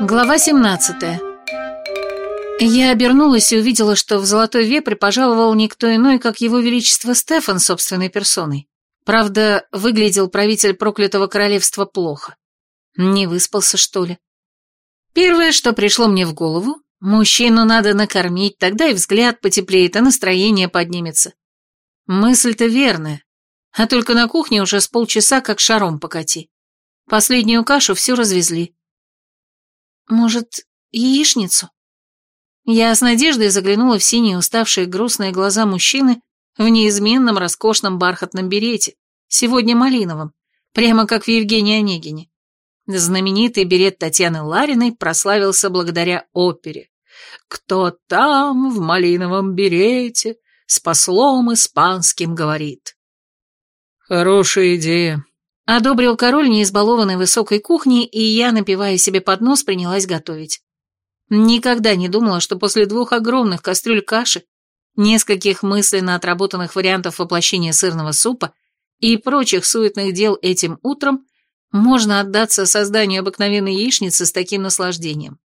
Глава 17 Я обернулась и увидела, что в Золотой Вепрь пожаловал никто иной, как его величество Стефан собственной персоной. Правда, выглядел правитель проклятого королевства плохо. Не выспался, что ли? Первое, что пришло мне в голову, мужчину надо накормить, тогда и взгляд потеплеет, а настроение поднимется. Мысль-то верная, а только на кухне уже с полчаса как шаром покати. Последнюю кашу все развезли. Может, яичницу? Я с надеждой заглянула в синие уставшие грустные глаза мужчины в неизменном роскошном бархатном берете, сегодня малиновом, прямо как в Евгении Онегине. Знаменитый берет Татьяны Лариной прославился благодаря опере. «Кто там в малиновом берете с послом испанским говорит?» «Хорошая идея», Одобрил король неизбалованной высокой кухни, и я, напивая себе под нос, принялась готовить. Никогда не думала, что после двух огромных кастрюль каши, нескольких мысленно отработанных вариантов воплощения сырного супа и прочих суетных дел этим утром можно отдаться созданию обыкновенной яичницы с таким наслаждением.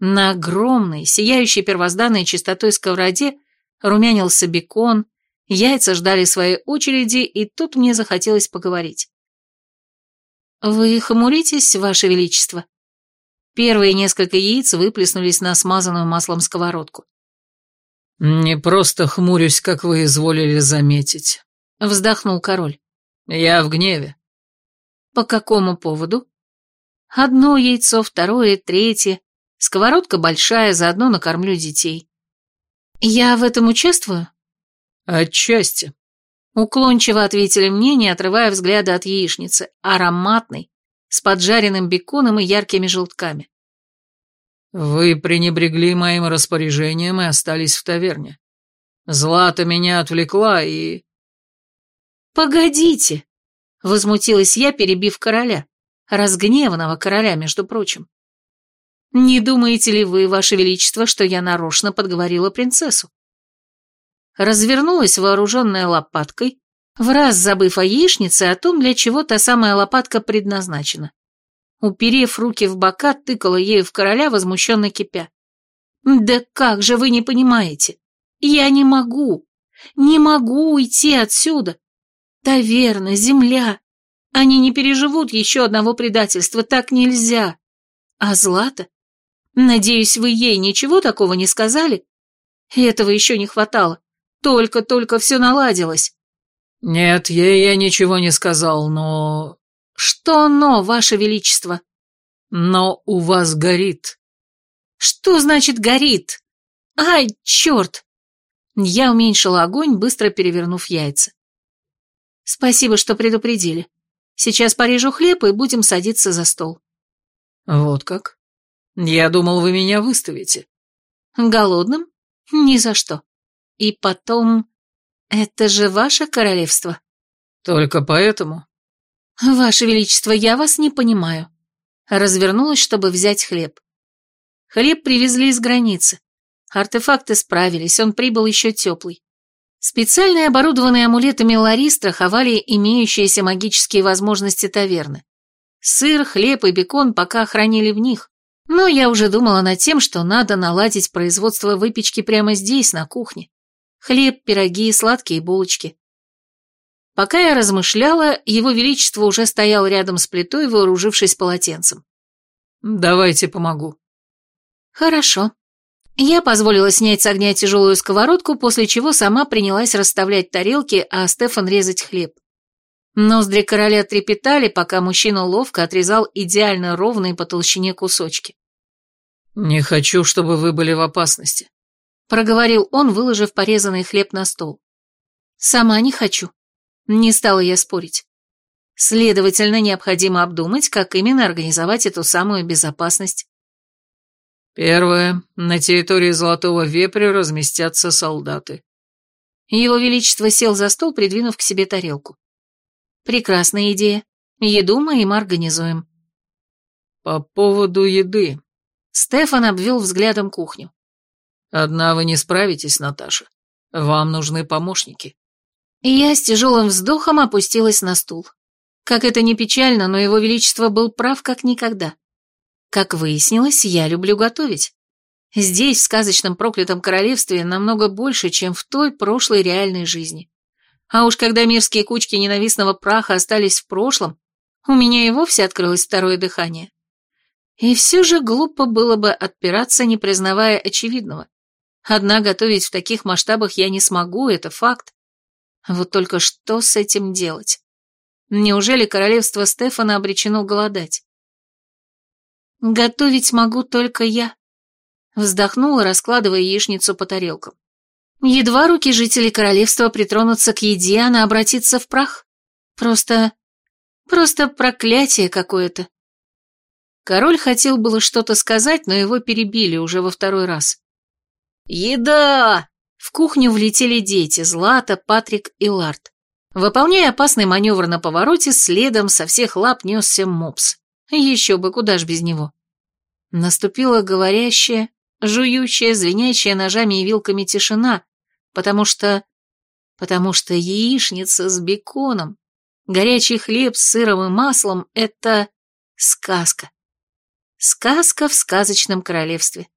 На огромной, сияющей первозданной чистотой сковороде румянился бекон, яйца ждали своей очереди, и тут мне захотелось поговорить. «Вы хмуритесь, Ваше Величество?» Первые несколько яиц выплеснулись на смазанную маслом сковородку. «Не просто хмурюсь, как вы изволили заметить», — вздохнул король. «Я в гневе». «По какому поводу?» «Одно яйцо, второе, третье. Сковородка большая, заодно накормлю детей». «Я в этом участвую?» «Отчасти», Уклончиво ответили мне, не отрывая взгляда от яичницы, ароматной, с поджаренным беконом и яркими желтками. «Вы пренебрегли моим распоряжением и остались в таверне. Злата меня отвлекла и...» «Погодите!» — возмутилась я, перебив короля, разгневанного короля, между прочим. «Не думаете ли вы, ваше величество, что я нарочно подговорила принцессу? Развернулась вооруженная лопаткой, в раз забыв о яичнице о том, для чего та самая лопатка предназначена. Уперев руки в бока, тыкала ею в короля, возмущенно кипя. «Да как же вы не понимаете? Я не могу, не могу уйти отсюда. Таверна, земля, они не переживут еще одного предательства, так нельзя. А Злата? Надеюсь, вы ей ничего такого не сказали? Этого еще не хватало. Только-только все наладилось. Нет, ей я ничего не сказал, но... Что но, ваше величество? Но у вас горит. Что значит горит? Ай, черт! Я уменьшила огонь, быстро перевернув яйца. Спасибо, что предупредили. Сейчас порежу хлеб и будем садиться за стол. Вот как? Я думал, вы меня выставите. Голодным? Ни за что. И потом... Это же ваше королевство? Только поэтому? Ваше Величество, я вас не понимаю. Развернулась, чтобы взять хлеб. Хлеб привезли из границы. Артефакты справились, он прибыл еще теплый. Специальные оборудованные амулетами Лари страховали имеющиеся магические возможности таверны. Сыр, хлеб и бекон пока хранили в них, но я уже думала над тем, что надо наладить производство выпечки прямо здесь, на кухне. Хлеб, пироги, сладкие булочки. Пока я размышляла, его величество уже стоял рядом с плитой, вооружившись полотенцем. «Давайте помогу». «Хорошо». Я позволила снять с огня тяжелую сковородку, после чего сама принялась расставлять тарелки, а Стефан резать хлеб. Ноздри короля трепетали, пока мужчина ловко отрезал идеально ровные по толщине кусочки. «Не хочу, чтобы вы были в опасности проговорил он, выложив порезанный хлеб на стол. «Сама не хочу». Не стала я спорить. Следовательно, необходимо обдумать, как именно организовать эту самую безопасность. Первое. На территории Золотого Вепря разместятся солдаты. Его Величество сел за стол, придвинув к себе тарелку. Прекрасная идея. Еду мы им организуем. По поводу еды. Стефан обвел взглядом кухню. Одна вы не справитесь, Наташа. Вам нужны помощники. Я с тяжелым вздохом опустилась на стул. Как это ни печально, но его величество был прав как никогда. Как выяснилось, я люблю готовить. Здесь, в сказочном проклятом королевстве, намного больше, чем в той прошлой реальной жизни. А уж когда мирские кучки ненавистного праха остались в прошлом, у меня и вовсе открылось второе дыхание. И все же глупо было бы отпираться, не признавая очевидного. Одна готовить в таких масштабах я не смогу, это факт. Вот только что с этим делать? Неужели королевство Стефана обречено голодать? Готовить могу только я. Вздохнула, раскладывая яичницу по тарелкам. Едва руки жителей королевства притронутся к еде, она обратится в прах. Просто... просто проклятие какое-то. Король хотел было что-то сказать, но его перебили уже во второй раз. «Еда!» В кухню влетели дети, Злата, Патрик и Ларт. Выполняя опасный маневр на повороте, следом со всех лап несся мопс. Еще бы, куда ж без него. Наступила говорящая, жующая, звенящая ножами и вилками тишина, потому что... потому что яичница с беконом, горячий хлеб с сыром и маслом — это сказка. Сказка в сказочном королевстве.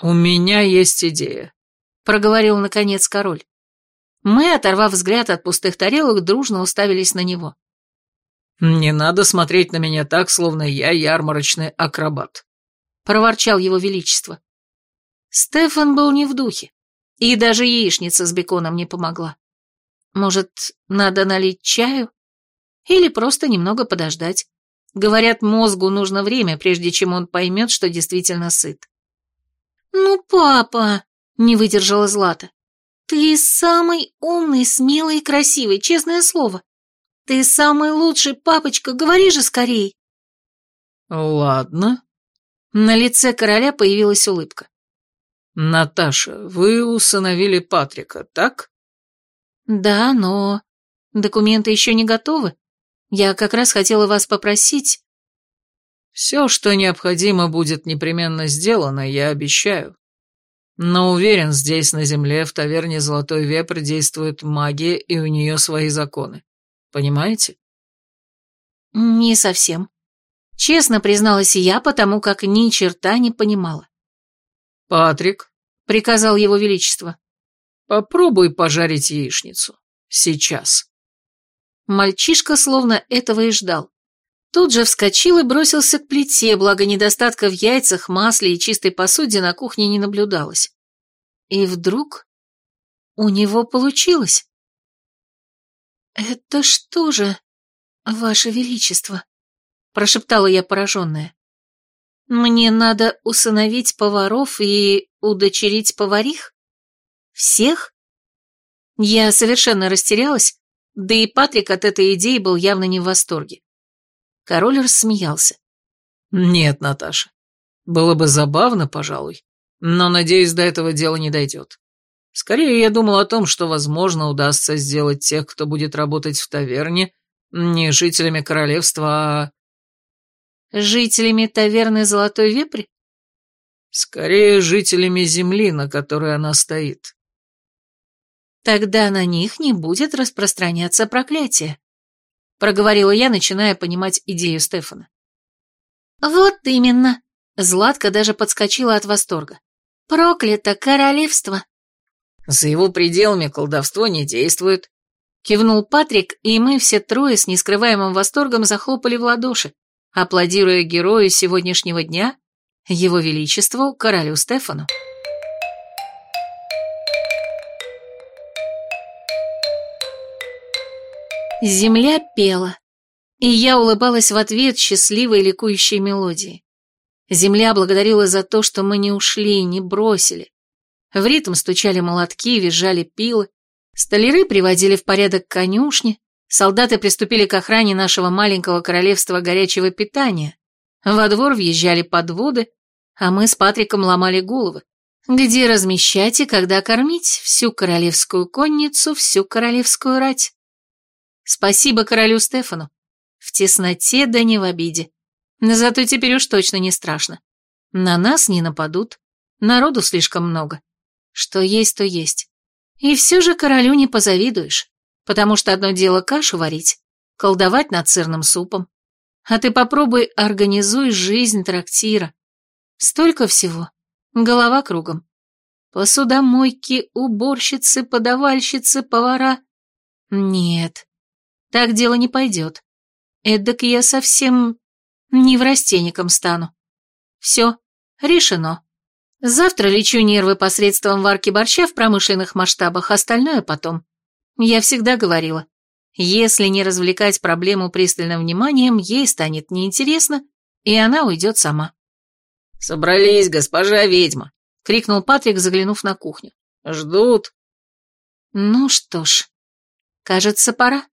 «У меня есть идея», — проговорил наконец король. Мы, оторвав взгляд от пустых тарелок, дружно уставились на него. «Не надо смотреть на меня так, словно я ярмарочный акробат», — проворчал его величество. Стефан был не в духе, и даже яичница с беконом не помогла. Может, надо налить чаю? Или просто немного подождать? Говорят, мозгу нужно время, прежде чем он поймет, что действительно сыт. «Ну, папа!» — не выдержала Злата. «Ты самый умный, смелый и красивый, честное слово. Ты самый лучший, папочка, говори же скорей!» «Ладно». На лице короля появилась улыбка. «Наташа, вы усыновили Патрика, так?» «Да, но документы еще не готовы. Я как раз хотела вас попросить...» «Все, что необходимо, будет непременно сделано, я обещаю. Но уверен, здесь, на земле, в таверне Золотой Вепрь действует магия, и у нее свои законы. Понимаете?» «Не совсем», — честно призналась я, потому как ни черта не понимала. «Патрик», — приказал его величество, — «попробуй пожарить яичницу. Сейчас». Мальчишка словно этого и ждал. Тут же вскочил и бросился к плите, благо недостатка в яйцах, масле и чистой посуде на кухне не наблюдалось. И вдруг у него получилось. «Это что же, ваше величество?» – прошептала я пораженная. «Мне надо усыновить поваров и удочерить поварих? Всех?» Я совершенно растерялась, да и Патрик от этой идеи был явно не в восторге. Король рассмеялся. «Нет, Наташа, было бы забавно, пожалуй, но, надеюсь, до этого дела не дойдет. Скорее, я думал о том, что, возможно, удастся сделать тех, кто будет работать в таверне, не жителями королевства, а... Жителями таверны Золотой Вепрь? Скорее, жителями земли, на которой она стоит. Тогда на них не будет распространяться проклятие, проговорила я, начиная понимать идею Стефана. Вот именно. Златка даже подскочила от восторга. Проклято королевство. За его пределами колдовство не действует. Кивнул Патрик, и мы все трое с нескрываемым восторгом захлопали в ладоши, аплодируя герою сегодняшнего дня, его величеству, королю Стефану. Земля пела, и я улыбалась в ответ счастливой ликующей мелодии. Земля благодарила за то, что мы не ушли, не бросили. В ритм стучали молотки, визжали пилы, столяры приводили в порядок конюшни, солдаты приступили к охране нашего маленького королевства горячего питания, во двор въезжали подводы, а мы с Патриком ломали головы. Где размещать и когда кормить всю королевскую конницу, всю королевскую рать? Спасибо королю Стефану. В тесноте да не в обиде. Но зато теперь уж точно не страшно. На нас не нападут. Народу слишком много. Что есть, то есть. И все же королю не позавидуешь, потому что одно дело кашу варить, колдовать над сырным супом, А ты попробуй организуй жизнь трактира. Столько всего. Голова кругом. Посудомойки, уборщицы, подавальщицы, повара. Нет, так дело не пойдет. Эдак я совсем неврастенником стану. Все, решено. Завтра лечу нервы посредством варки борща в промышленных масштабах, остальное потом. Я всегда говорила, если не развлекать проблему пристальным вниманием, ей станет неинтересно, и она уйдет сама. «Собрались, госпожа ведьма!» — крикнул Патрик, заглянув на кухню. «Ждут». Ну что ж, кажется, пора.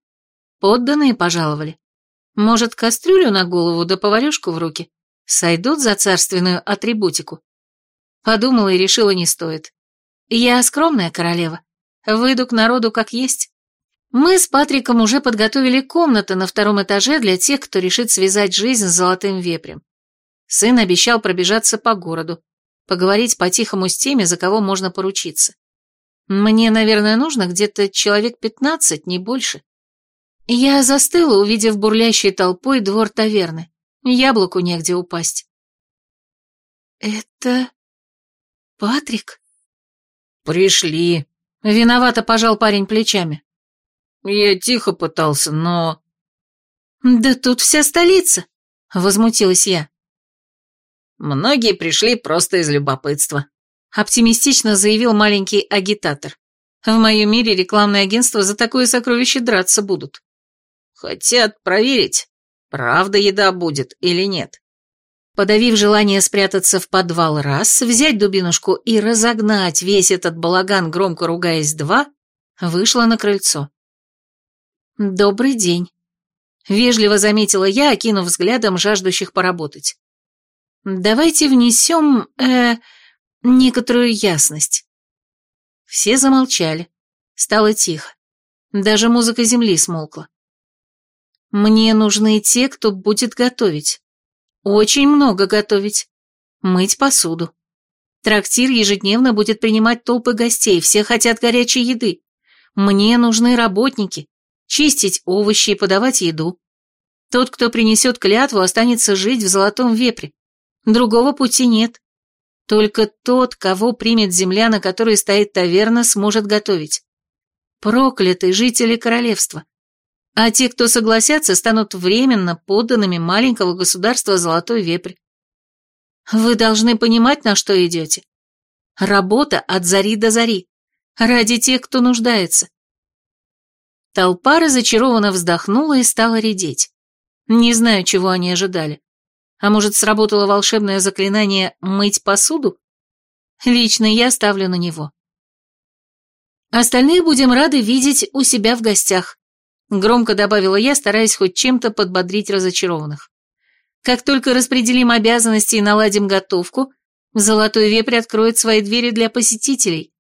Подданные пожаловали. Может, кастрюлю на голову да поварюшку в руки? Сойдут за царственную атрибутику? Подумала и решила, не стоит. Я скромная королева. Выйду к народу как есть. Мы с Патриком уже подготовили комнаты на втором этаже для тех, кто решит связать жизнь с золотым вепрем. Сын обещал пробежаться по городу, поговорить по-тихому с теми, за кого можно поручиться. Мне, наверное, нужно где-то человек пятнадцать, не больше. Я застыла, увидев бурлящей толпой двор таверны. Яблоку негде упасть. «Это... Патрик?» «Пришли». Виновато пожал парень плечами. «Я тихо пытался, но...» «Да тут вся столица!» — возмутилась я. «Многие пришли просто из любопытства», — оптимистично заявил маленький агитатор. «В моем мире рекламные агентства за такое сокровище драться будут». «Хотят проверить, правда еда будет или нет». Подавив желание спрятаться в подвал раз, взять дубинушку и разогнать весь этот балаган, громко ругаясь два, вышла на крыльцо. «Добрый день», — вежливо заметила я, окинув взглядом жаждущих поработать. «Давайте внесем, э, некоторую ясность». Все замолчали. Стало тихо. Даже музыка земли смолкла. «Мне нужны те, кто будет готовить». Очень много готовить. Мыть посуду. Трактир ежедневно будет принимать толпы гостей, все хотят горячей еды. Мне нужны работники. Чистить овощи и подавать еду. Тот, кто принесет клятву, останется жить в золотом вепре. Другого пути нет. Только тот, кого примет земля, на которой стоит таверна, сможет готовить. Проклятые жители королевства а те, кто согласятся, станут временно подданными маленького государства Золотой Вепрь. Вы должны понимать, на что идете. Работа от зари до зари, ради тех, кто нуждается. Толпа разочарованно вздохнула и стала редеть. Не знаю, чего они ожидали. А может, сработало волшебное заклинание «мыть посуду»? Лично я ставлю на него. Остальные будем рады видеть у себя в гостях. Громко добавила я, стараясь хоть чем-то подбодрить разочарованных. Как только распределим обязанности и наладим готовку, Золотой Вепрь откроет свои двери для посетителей.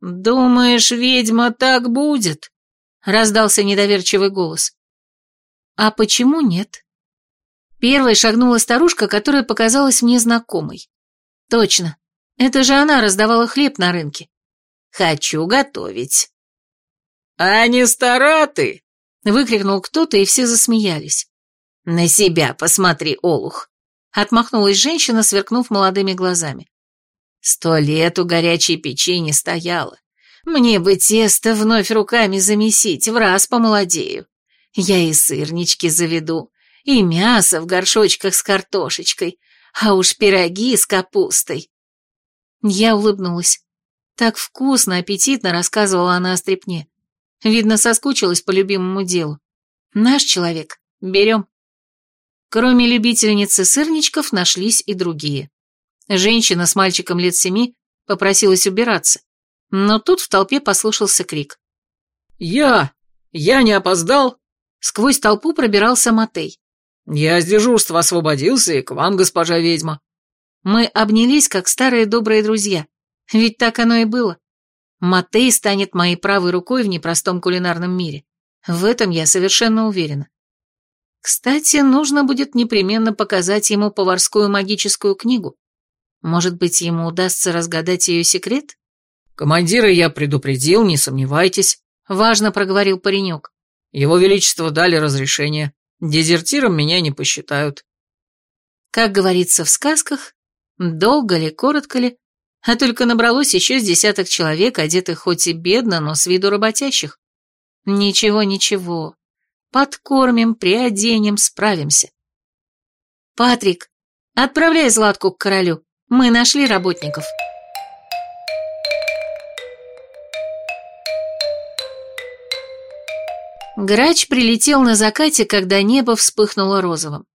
«Думаешь, ведьма, так будет?» — раздался недоверчивый голос. «А почему нет?» Первой шагнула старушка, которая показалась мне знакомой. «Точно, это же она раздавала хлеб на рынке. Хочу готовить». «А не стара ты!» — выкрикнул кто-то, и все засмеялись. «На себя посмотри, Олух!» — отмахнулась женщина, сверкнув молодыми глазами. «Сто лет у горячей печи не стояла. Мне бы тесто вновь руками замесить, в раз помолодею. Я и сырнички заведу, и мясо в горшочках с картошечкой, а уж пироги с капустой». Я улыбнулась. Так вкусно, аппетитно рассказывала она о стрепне. Видно, соскучилась по любимому делу. Наш человек. Берем. Кроме любительницы сырничков нашлись и другие. Женщина с мальчиком лет семи попросилась убираться, но тут в толпе послышался крик. «Я! Я не опоздал!» Сквозь толпу пробирался Матей. «Я с дежурства освободился, и к вам, госпожа ведьма». Мы обнялись, как старые добрые друзья. Ведь так оно и было. Матей станет моей правой рукой в непростом кулинарном мире. В этом я совершенно уверена. Кстати, нужно будет непременно показать ему поварскую магическую книгу. Может быть, ему удастся разгадать ее секрет? «Командира я предупредил, не сомневайтесь», — важно проговорил паренек. «Его Величество дали разрешение». Дезертиром меня не посчитают. Как говорится в сказках, долго ли, коротко ли, а только набралось еще с десяток человек, одетых хоть и бедно, но с виду работящих. Ничего, ничего. Подкормим, приоденем, справимся. Патрик, отправляй Златку к королю. Мы нашли работников. Грач прилетел на закате, когда небо вспыхнуло розовым.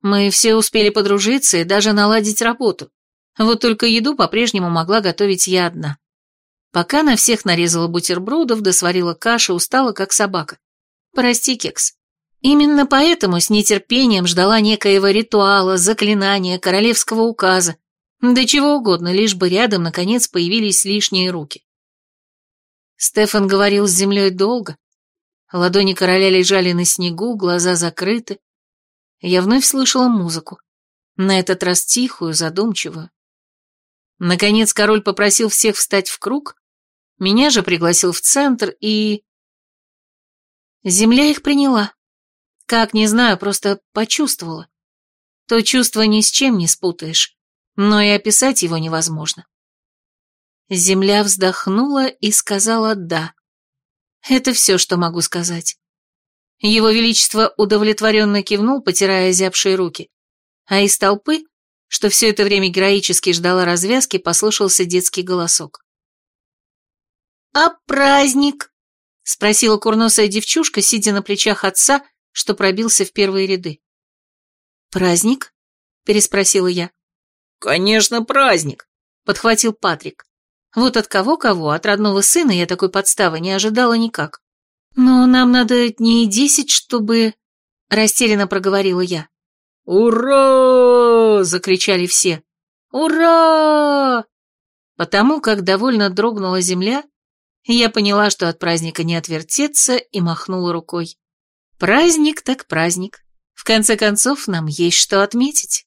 Мы все успели подружиться и даже наладить работу. Вот только еду по-прежнему могла готовить я одна. Пока на всех нарезала бутербродов, да сварила каши, устала как собака. Прости, Кекс. Именно поэтому с нетерпением ждала некоего ритуала, заклинания, королевского указа, да чего угодно, лишь бы рядом, наконец, появились лишние руки. Стефан говорил с землей долго. Ладони короля лежали на снегу, глаза закрыты. Я вновь слышала музыку, на этот раз тихую, задумчивую. Наконец король попросил всех встать в круг, меня же пригласил в центр и... Земля их приняла. Как, не знаю, просто почувствовала. То чувство ни с чем не спутаешь, но и описать его невозможно. Земля вздохнула и сказала «да». Это все, что могу сказать. Его Величество удовлетворенно кивнул, потирая озябшие руки, а из толпы что все это время героически ждала развязки, послышался детский голосок. «А праздник?» — спросила курносая девчушка, сидя на плечах отца, что пробился в первые ряды. «Праздник?» — переспросила я. «Конечно, праздник!» — подхватил Патрик. Вот от кого-кого, от родного сына я такой подставы не ожидала никак. «Но нам надо дней десять, чтобы...» — растерянно проговорила я. «Ура!» — закричали все. «Ура!» Потому как довольно дрогнула земля, я поняла, что от праздника не отвертеться, и махнула рукой. Праздник так праздник. В конце концов, нам есть что отметить.